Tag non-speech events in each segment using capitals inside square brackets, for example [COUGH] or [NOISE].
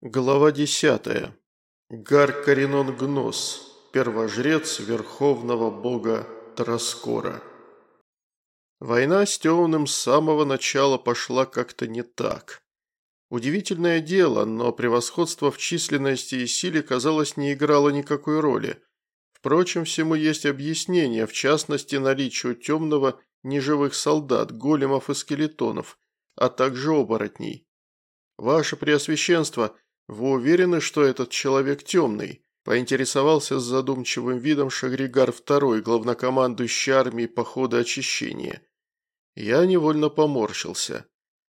Глава десятая. Гаркаринон Гнос, первожрец верховного бога Тараскора. Война с Темным с самого начала пошла как-то не так. Удивительное дело, но превосходство в численности и силе, казалось, не играло никакой роли. Впрочем, всему есть объяснение, в частности, наличию Темного неживых солдат, големов и скелетонов, а также оборотней. «Ваше Преосвященство», «Вы уверены, что этот человек темный?» – поинтересовался с задумчивым видом Шагригар II, главнокомандующий армией похода очищения. Я невольно поморщился.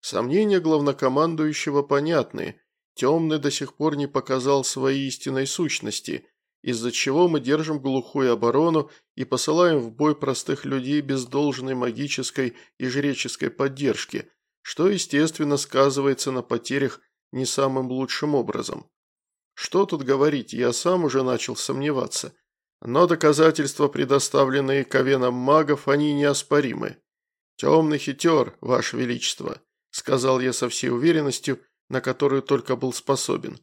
Сомнения главнокомандующего понятны. Темный до сих пор не показал своей истинной сущности, из-за чего мы держим глухую оборону и посылаем в бой простых людей без должной магической и жреческой поддержки, что, естественно, сказывается на потерях не самым лучшим образом. Что тут говорить, я сам уже начал сомневаться. Но доказательства, предоставленные Ковеном магов, они неоспоримы. «Темный хитер, Ваше Величество», – сказал я со всей уверенностью, на которую только был способен.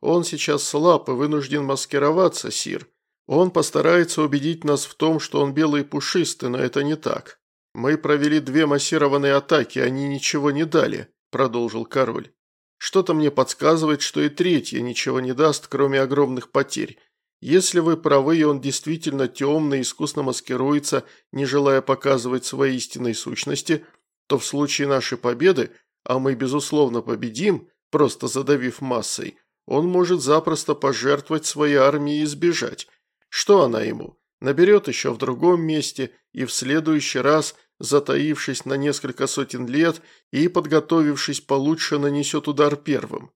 «Он сейчас слаб и вынужден маскироваться, Сир. Он постарается убедить нас в том, что он белый и пушистый, но это не так. Мы провели две массированные атаки, они ничего не дали», – продолжил король. Что-то мне подсказывает, что и третья ничего не даст, кроме огромных потерь. Если вы правы, и он действительно темный, искусно маскируется, не желая показывать своей истинной сущности, то в случае нашей победы, а мы безусловно победим, просто задавив массой, он может запросто пожертвовать своей армией и сбежать. Что она ему? Наберет еще в другом месте и в следующий раз – затаившись на несколько сотен лет и, подготовившись получше, нанесет удар первым.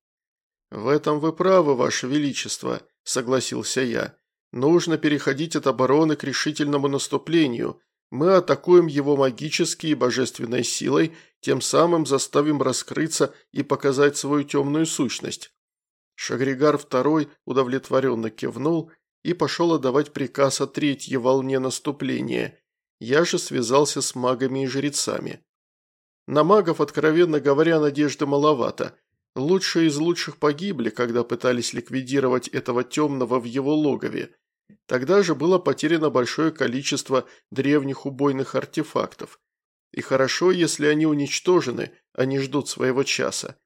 «В этом вы правы, Ваше Величество», – согласился я. «Нужно переходить от обороны к решительному наступлению. Мы атакуем его магической и божественной силой, тем самым заставим раскрыться и показать свою темную сущность». Шагригар II удовлетворенно кивнул и пошел отдавать приказ о третьей волне наступления – я же связался с магами и жрецами. На магов, откровенно говоря, надежды маловато. Лучшие из лучших погибли, когда пытались ликвидировать этого темного в его логове. Тогда же было потеряно большое количество древних убойных артефактов. И хорошо, если они уничтожены, а не ждут своего часа.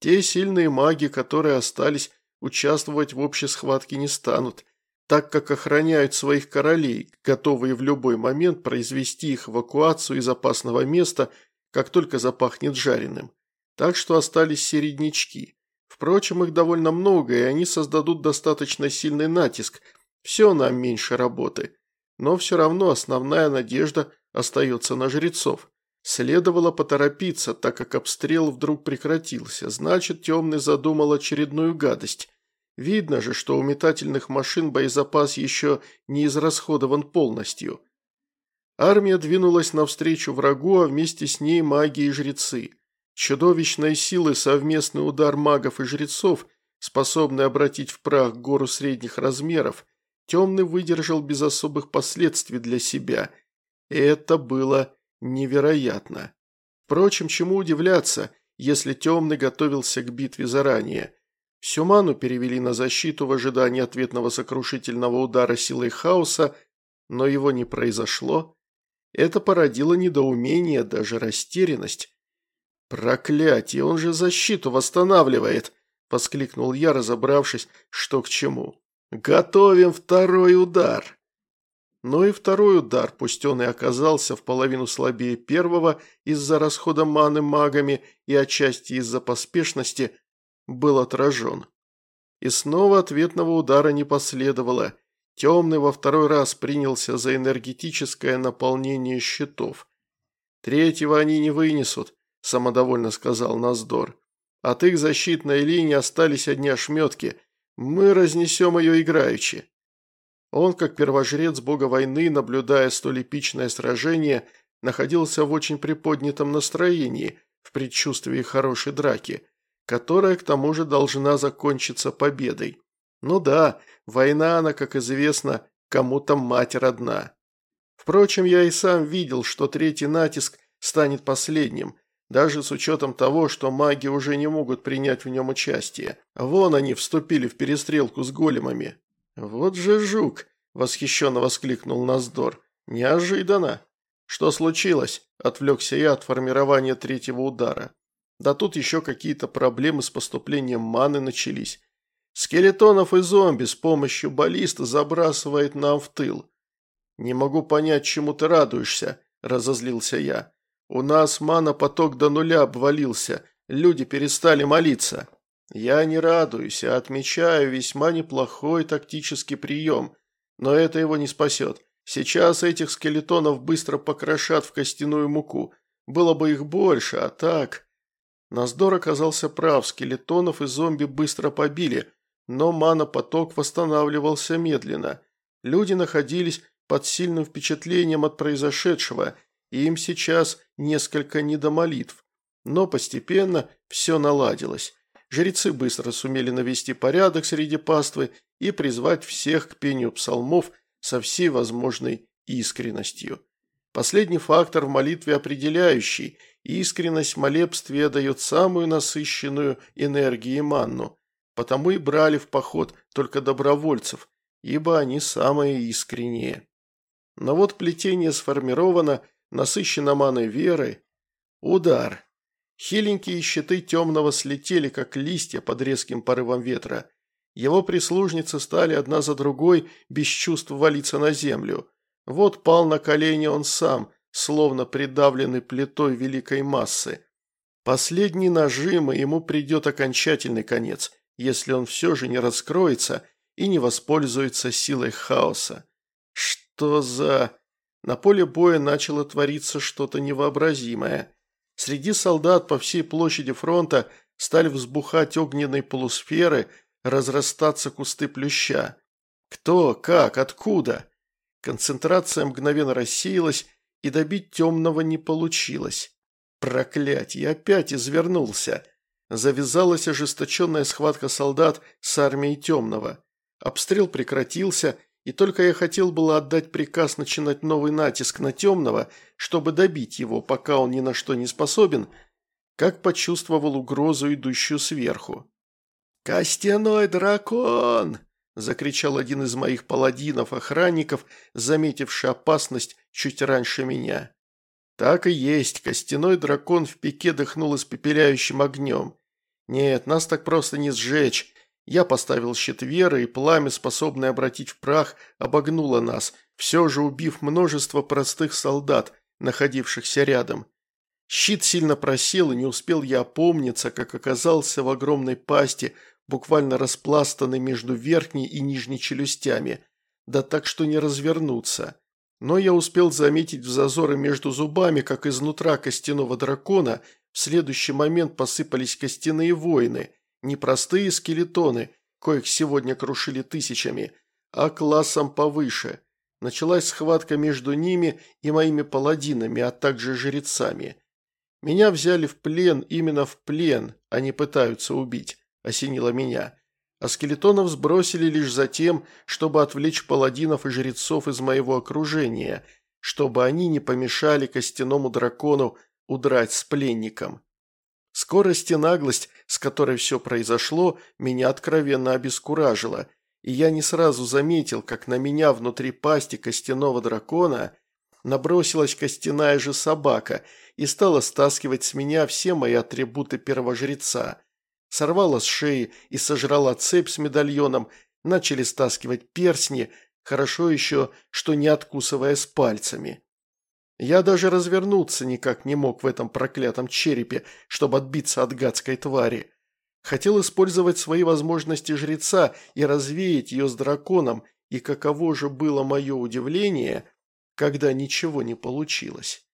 Те сильные маги, которые остались, участвовать в общей схватке не станут, так как охраняют своих королей, готовые в любой момент произвести их эвакуацию из опасного места, как только запахнет жареным. Так что остались середнячки. Впрочем, их довольно много, и они создадут достаточно сильный натиск. Все нам меньше работы. Но все равно основная надежда остается на жрецов. Следовало поторопиться, так как обстрел вдруг прекратился. Значит, темный задумал очередную гадость. Видно же, что у метательных машин боезапас еще не израсходован полностью. Армия двинулась навстречу врагу, а вместе с ней маги и жрецы. Чудовищной силы совместный удар магов и жрецов, способный обратить в прах гору средних размеров, темный выдержал без особых последствий для себя. И это было невероятно. Впрочем, чему удивляться, если темный готовился к битве заранее – Сюману перевели на защиту в ожидании ответного сокрушительного удара силой хаоса, но его не произошло. Это породило недоумение, даже растерянность. «Проклятие, он же защиту восстанавливает!» – воскликнул я, разобравшись, что к чему. «Готовим второй удар!» Но и второй удар, пусть он и оказался в половину слабее первого из-за расхода маны магами и отчасти из-за поспешности, был отражен. И снова ответного удара не последовало. Темный во второй раз принялся за энергетическое наполнение щитов. «Третьего они не вынесут», – самодовольно сказал Наздор. «От их защитной линии остались одни ошметки. Мы разнесем ее играючи». Он, как первожрец бога войны, наблюдая столь эпичное сражение, находился в очень приподнятом настроении, в предчувствии хорошей драки которая к тому же должна закончиться победой. Ну да, война она, как известно, кому-то мать родна. Впрочем, я и сам видел, что третий натиск станет последним. даже с учетом того, что маги уже не могут принять в нем участие. Вон они вступили в перестрелку с големами. «Вот же жук!» – восхищенно воскликнул Наздор. «Неожиданно!» «Что случилось?» – отвлекся я от формирования третьего удара. Да тут еще какие-то проблемы с поступлением маны начались. Скелетонов и зомби с помощью баллиста забрасывает нам в тыл. «Не могу понять, чему ты радуешься», – разозлился я. «У нас мана-поток до нуля обвалился, люди перестали молиться». «Я не радуюсь, а отмечаю весьма неплохой тактический прием, но это его не спасет. Сейчас этих скелетонов быстро покрошат в костяную муку. Было бы их больше, а так...» Наздор оказался прав, скелетонов и зомби быстро побили, но мана-поток восстанавливался медленно. Люди находились под сильным впечатлением от произошедшего, и им сейчас несколько не до молитв. Но постепенно все наладилось. Жрецы быстро сумели навести порядок среди паствы и призвать всех к пению псалмов со всей возможной искренностью. Последний фактор в молитве определяющий, искренность в молебстве дает самую насыщенную энергию манну, потому и брали в поход только добровольцев, ибо они самые искренние. Но вот плетение сформировано, насыщено маной веры. Удар. Хиленькие щиты темного слетели, как листья под резким порывом ветра. Его прислужницы стали одна за другой без чувств валиться на землю. Вот пал на колени он сам, словно придавленный плитой великой массы. Последний нажим, и ему придет окончательный конец, если он все же не раскроется и не воспользуется силой хаоса. Что за... На поле боя начало твориться что-то невообразимое. Среди солдат по всей площади фронта стали взбухать огненные полусферы, разрастаться кусты плюща. Кто, как, откуда? Концентрация мгновенно рассеялась, и добить темного не получилось. Проклятье, опять извернулся. Завязалась ожесточенная схватка солдат с армией темного. Обстрел прекратился, и только я хотел было отдать приказ начинать новый натиск на темного, чтобы добить его, пока он ни на что не способен, как почувствовал угрозу, идущую сверху. «Костяной дракон!» – закричал один из моих паладинов-охранников, заметивший опасность чуть раньше меня. Так и есть, костяной дракон в пике дыхнул испепеляющим огнем. Нет, нас так просто не сжечь. Я поставил щит веры, и пламя, способное обратить в прах, обогнуло нас, все же убив множество простых солдат, находившихся рядом. Щит сильно просел, и не успел я опомниться, как оказался в огромной пасти – буквально распластанный между верхней и нижней челюстями, да так что не развернуться. Но я успел заметить в зазоры между зубами, как изнутра костяного дракона в следующий момент посыпались костяные воины, не простые скелетоны, коих сегодня крушили тысячами, а классом повыше. Началась схватка между ними и моими паладинами, а также жрецами. Меня взяли в плен именно в плен, а не пытаются убить. – осенило меня. А скелетонов сбросили лишь за тем, чтобы отвлечь паладинов и жрецов из моего окружения, чтобы они не помешали костяному дракону удрать с пленником. Скорость и наглость, с которой все произошло, меня откровенно обескуражила, и я не сразу заметил, как на меня внутри пасти костяного дракона набросилась костяная же собака и стала стаскивать с меня все мои атрибуты первожреца – сорвала с шеи и сожрала цепь с медальоном, начали стаскивать персни, хорошо еще, что не откусывая с пальцами. Я даже развернуться никак не мог в этом проклятом черепе, чтобы отбиться от гадской твари. Хотел использовать свои возможности жреца и развеять ее с драконом, и каково же было мое удивление, когда ничего не получилось.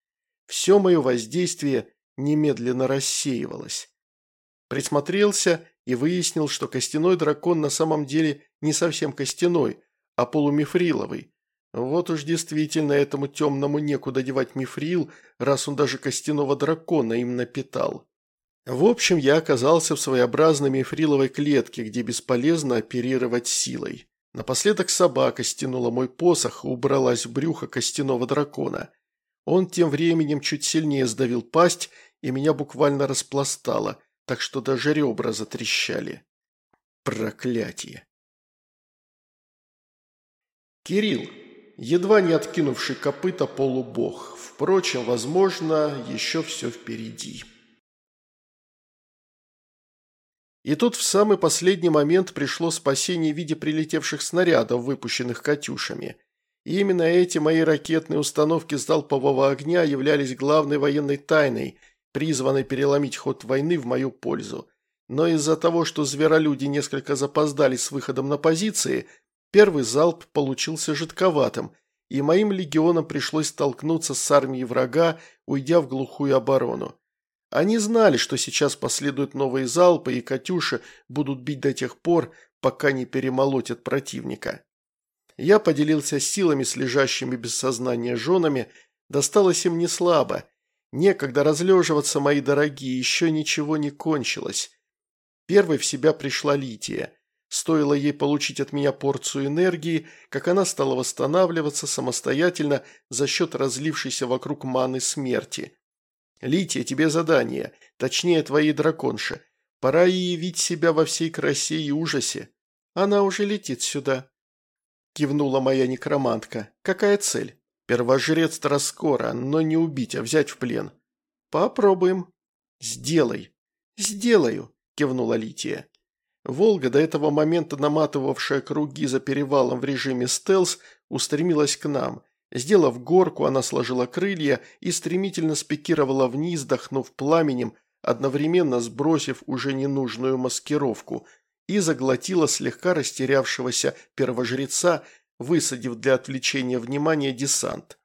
Все мое воздействие немедленно рассеивалось. Присмотрелся и выяснил, что костяной дракон на самом деле не совсем костяной, а полумифриловый. Вот уж действительно этому темному некуда девать мифрил, раз он даже костяного дракона им напитал. В общем, я оказался в своеобразной мифриловой клетке, где бесполезно оперировать силой. Напоследок собака стянула мой посох и убралась в брюхо костяного дракона. Он тем временем чуть сильнее сдавил пасть и меня буквально распластало, так что даже ребра затрещали. Проклятие! Кирилл, едва не откинувший копыта полубог. Впрочем, возможно, еще все впереди. И тут в самый последний момент пришло спасение в виде прилетевших снарядов, выпущенных «Катюшами». И именно эти мои ракетные установки залпового огня являлись главной военной тайной, призванной переломить ход войны в мою пользу. Но из-за того, что зверолюди несколько запоздали с выходом на позиции, первый залп получился жидковатым, и моим легионам пришлось столкнуться с армией врага, уйдя в глухую оборону. Они знали, что сейчас последуют новые залпы, и «Катюши» будут бить до тех пор, пока не перемолотят противника. Я поделился силами с лежащими без сознания женами, досталось им не слабо. Некогда разлеживаться, мои дорогие, еще ничего не кончилось. Первой в себя пришла Лития. Стоило ей получить от меня порцию энергии, как она стала восстанавливаться самостоятельно за счет разлившейся вокруг маны смерти. «Лития, тебе задание, точнее твоей драконше. Пора ей явить себя во всей красе и ужасе. Она уже летит сюда», – кивнула моя некромантка. «Какая цель?» «Первожрец Троскора, но не убить, а взять в плен». «Попробуем». «Сделай». «Сделаю», – кивнула Лития. Волга, до этого момента наматывавшая круги за перевалом в режиме стелс, устремилась к нам – Сделав горку, она сложила крылья и стремительно спикировала вниз, дохнув пламенем, одновременно сбросив уже ненужную маскировку, и заглотила слегка растерявшегося первожреца, высадив для отвлечения внимания десант.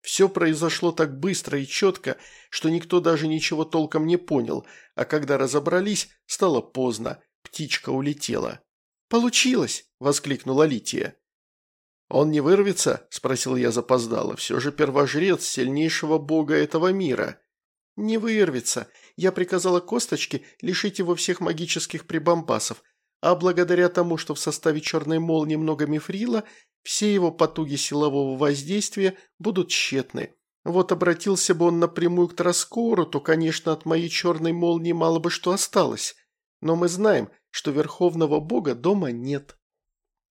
Все произошло так быстро и четко, что никто даже ничего толком не понял, а когда разобрались, стало поздно, птичка улетела. «Получилось!» – воскликнула Лития. «Он не вырвется?» – спросил я запоздало. «Все же первожрец сильнейшего бога этого мира». «Не вырвется. Я приказала Косточке лишить его всех магических прибамбасов, а благодаря тому, что в составе черной молнии много мифрила, все его потуги силового воздействия будут тщетны. Вот обратился бы он напрямую к Троскору, то, конечно, от моей черной молнии мало бы что осталось. Но мы знаем, что верховного бога дома нет».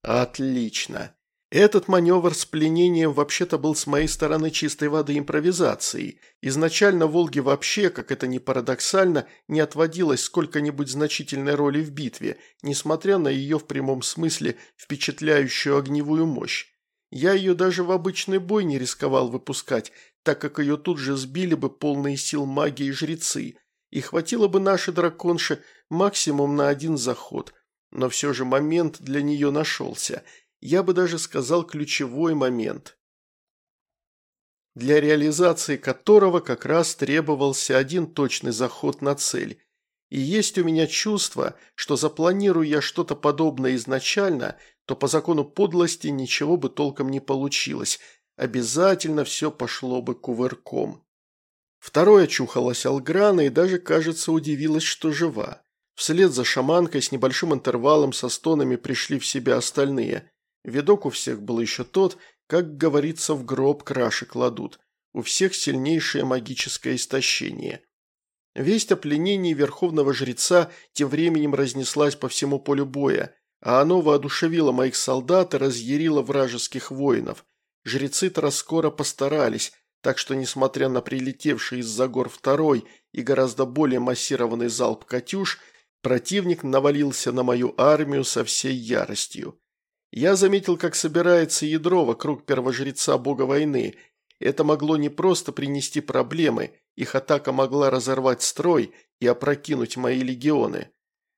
«Отлично. Этот маневр с пленением вообще-то был с моей стороны чистой воды импровизацией. Изначально Волге вообще, как это ни парадоксально, не отводилось сколько-нибудь значительной роли в битве, несмотря на ее в прямом смысле впечатляющую огневую мощь. Я ее даже в обычный бой не рисковал выпускать, так как ее тут же сбили бы полные сил магии жрецы, и хватило бы нашей драконше максимум на один заход. Но все же момент для нее нашелся – я бы даже сказал ключевой момент, для реализации которого как раз требовался один точный заход на цель. И есть у меня чувство, что запланирую я что-то подобное изначально, то по закону подлости ничего бы толком не получилось, обязательно все пошло бы кувырком. Второе чухалась Алграна и даже, кажется, удивилась, что жива. Вслед за шаманкой с небольшим интервалом со стонами пришли в себя остальные. Видок у всех был еще тот, как говорится, в гроб краши кладут. У всех сильнейшее магическое истощение. Весть о пленении верховного жреца тем временем разнеслась по всему полю боя, а оно воодушевило моих солдат и разъярило вражеских воинов. Жрецы-то скоро постарались, так что, несмотря на прилетевший из-за гор второй и гораздо более массированный залп «Катюш», противник навалился на мою армию со всей яростью. Я заметил, как собирается ядро вокруг первожреца бога войны. Это могло не просто принести проблемы, их атака могла разорвать строй и опрокинуть мои легионы.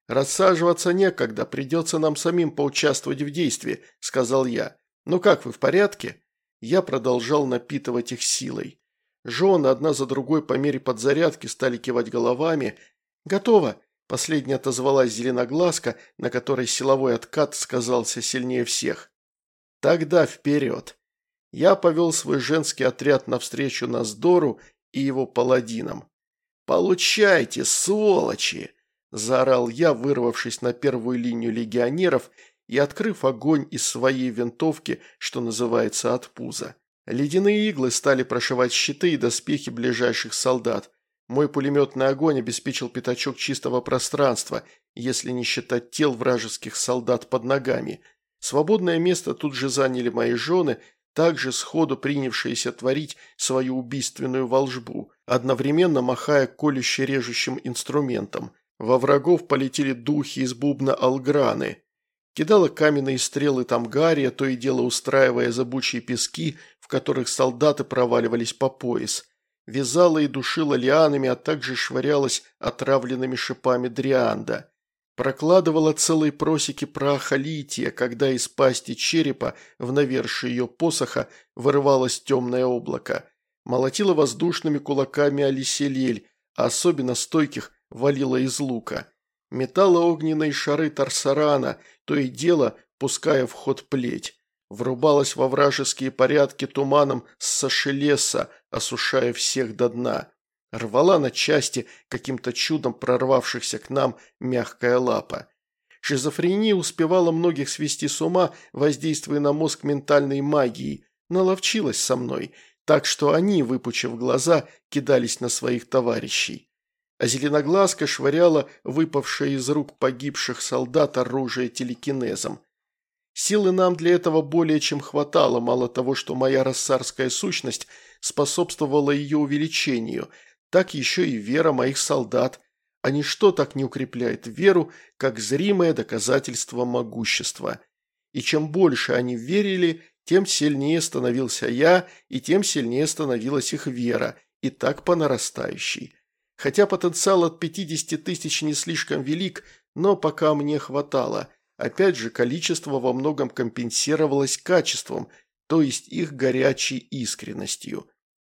«Рассаживаться некогда, придется нам самим поучаствовать в действии», – сказал я. «Ну как, вы в порядке?» Я продолжал напитывать их силой. Жены одна за другой по мере подзарядки стали кивать головами. «Готово», Последняя отозвалась зеленоглазка, на которой силовой откат сказался сильнее всех. Тогда вперед. Я повел свой женский отряд навстречу Наздору и его паладинам. «Получайте, сволочи!» – заорал я, вырвавшись на первую линию легионеров и открыв огонь из своей винтовки, что называется, от пуза. Ледяные иглы стали прошивать щиты и доспехи ближайших солдат. Мой пулеметный огонь обеспечил пятачок чистого пространства, если не считать тел вражеских солдат под ногами. Свободное место тут же заняли мои жены, также сходу принявшиеся творить свою убийственную волжбу, одновременно махая колюще-режущим инструментом. Во врагов полетели духи из бубна Алграны. Кидала каменные стрелы Тамгария, то и дело устраивая забучие пески, в которых солдаты проваливались по пояс. Вязала и душила лианами, а также швырялась отравленными шипами дрианда. Прокладывала целые просеки праха лития, когда из пасти черепа в навершие ее посоха вырывалось темное облако. Молотила воздушными кулаками Алиселель, а особенно стойких валила из лука. Металла огненные шары Тарсарана, то и дело пуская в ход плеть. Врубалась во вражеские порядки туманом с сашелеса, осушая всех до дна рвала на части каким-то чудом прорвавшихся к нам мягкая лапа. Шизофрения успевала многих свести с ума, воздействуя на мозг ментальной магией, наловчилась со мной, так что они, выпучив глаза, кидались на своих товарищей. А зеленоглазка швыряла выпавшее из рук погибших солдат оружие телекинезом. Силы нам для этого более чем хватало, мало того, что моя рассарская сущность способствовала ее увеличению – так еще и вера моих солдат, а ничто так не укрепляет веру, как зримое доказательство могущества. И чем больше они верили, тем сильнее становился я, и тем сильнее становилась их вера, и так по нарастающей. Хотя потенциал от 50 тысяч не слишком велик, но пока мне хватало. Опять же, количество во многом компенсировалось качеством, то есть их горячей искренностью.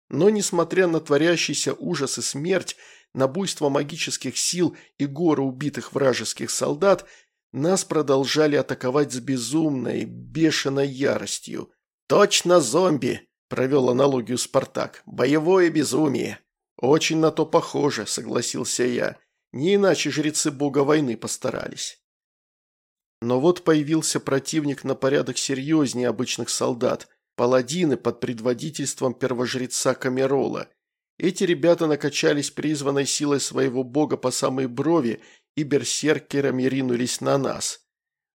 Но, несмотря на творящийся ужас и смерть, на буйство магических сил и горы убитых вражеских солдат, нас продолжали атаковать с безумной, бешеной яростью. «Точно зомби!» – провел аналогию Спартак. «Боевое безумие!» «Очень на то похоже», – согласился я. «Не иначе жрецы бога войны постарались». Но вот появился противник на порядок серьезнее обычных солдат – паладины под предводительством первожреца Камерола. Эти ребята накачались призванной силой своего бога по самой брови и берсеркерами ринулись на нас.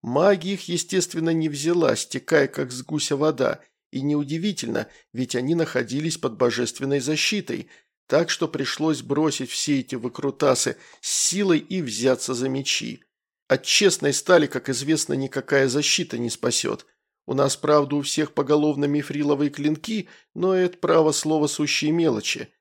Магия их, естественно, не взяла, стекая как с гуся вода, и неудивительно, ведь они находились под божественной защитой, так что пришлось бросить все эти выкрутасы с силой и взяться за мечи. От честной стали, как известно, никакая защита не спасет – у нас, правда, у всех поголовно мифриловые клинки, но это право слово сущие мелочи.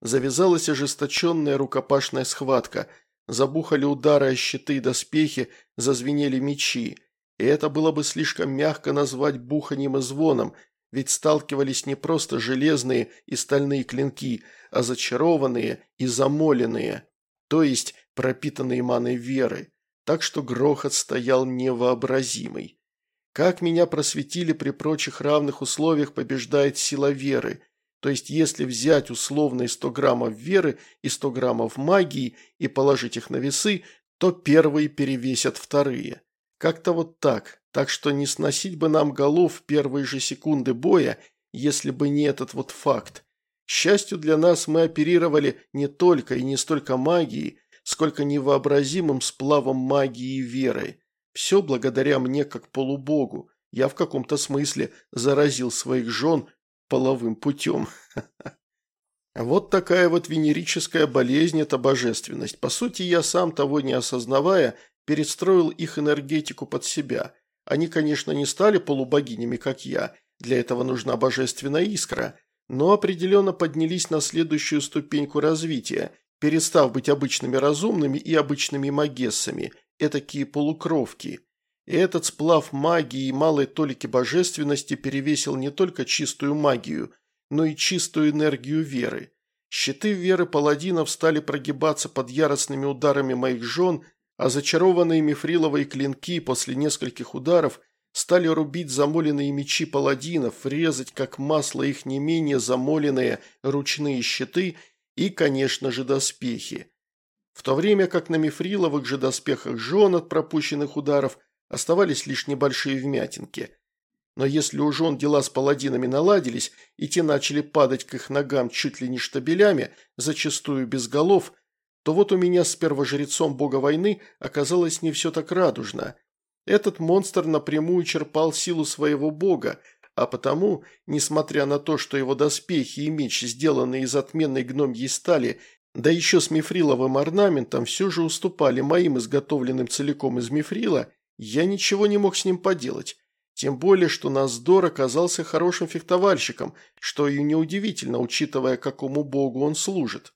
Завязалась ожесточенная рукопашная схватка. Забухали удары о щиты и доспехи, зазвенели мечи. И это было бы слишком мягко назвать буханием и звоном, ведь сталкивались не просто железные и стальные клинки, а зачарованные и замоленные, то есть пропитанные маной веры. Так что грохот стоял невообразимый. Как меня просветили при прочих равных условиях побеждает сила веры. То есть если взять условные 100 граммов веры и 100 граммов магии и положить их на весы, то первые перевесят вторые. Как-то вот так. Так что не сносить бы нам голов в первые же секунды боя, если бы не этот вот факт. К счастью для нас мы оперировали не только и не столько магией, сколько невообразимым сплавом магии и веры. Все благодаря мне как полубогу. Я в каком-то смысле заразил своих жен половым путем. [LAUGHS] Вот такая вот венерическая болезнь – это божественность. По сути, я сам того не осознавая, перестроил их энергетику под себя. Они, конечно, не стали полубогинями, как я, для этого нужна божественная искра, но определенно поднялись на следующую ступеньку развития, перестав быть обычными разумными и обычными магессами – этакие полукровки. И этот сплав магии и малой толики божественности перевесил не только чистую магию, но и чистую энергию веры. Щиты веры паладинов стали прогибаться под яростными ударами моих жен, а зачарованные мифриловые клинки после нескольких ударов стали рубить замоленные мечи паладинов, резать как масло их не менее замоленные ручные щиты и, конечно же, доспехи в то время как на мифриловых же доспехах жен от пропущенных ударов оставались лишь небольшие вмятинки. Но если у жен дела с паладинами наладились, и те начали падать к их ногам чуть ли не штабелями, зачастую без голов, то вот у меня с первожрецом бога войны оказалось не все так радужно. Этот монстр напрямую черпал силу своего бога, а потому, несмотря на то, что его доспехи и меч сделаны из отменной гномьей стали, да еще с мифриловым орнаментом, все же уступали моим изготовленным целиком из мифрила, я ничего не мог с ним поделать. Тем более, что Наздор оказался хорошим фехтовальщиком, что и неудивительно, учитывая, какому богу он служит.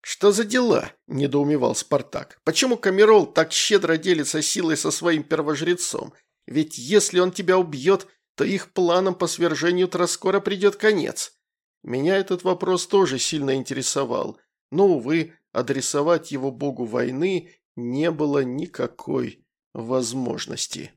«Что за дела?» – недоумевал Спартак. «Почему Камерол так щедро делится силой со своим первожрецом? Ведь если он тебя убьет, то их планам по свержению Троскора придет конец». Меня этот вопрос тоже сильно интересовал, но, увы, адресовать его богу войны не было никакой возможности.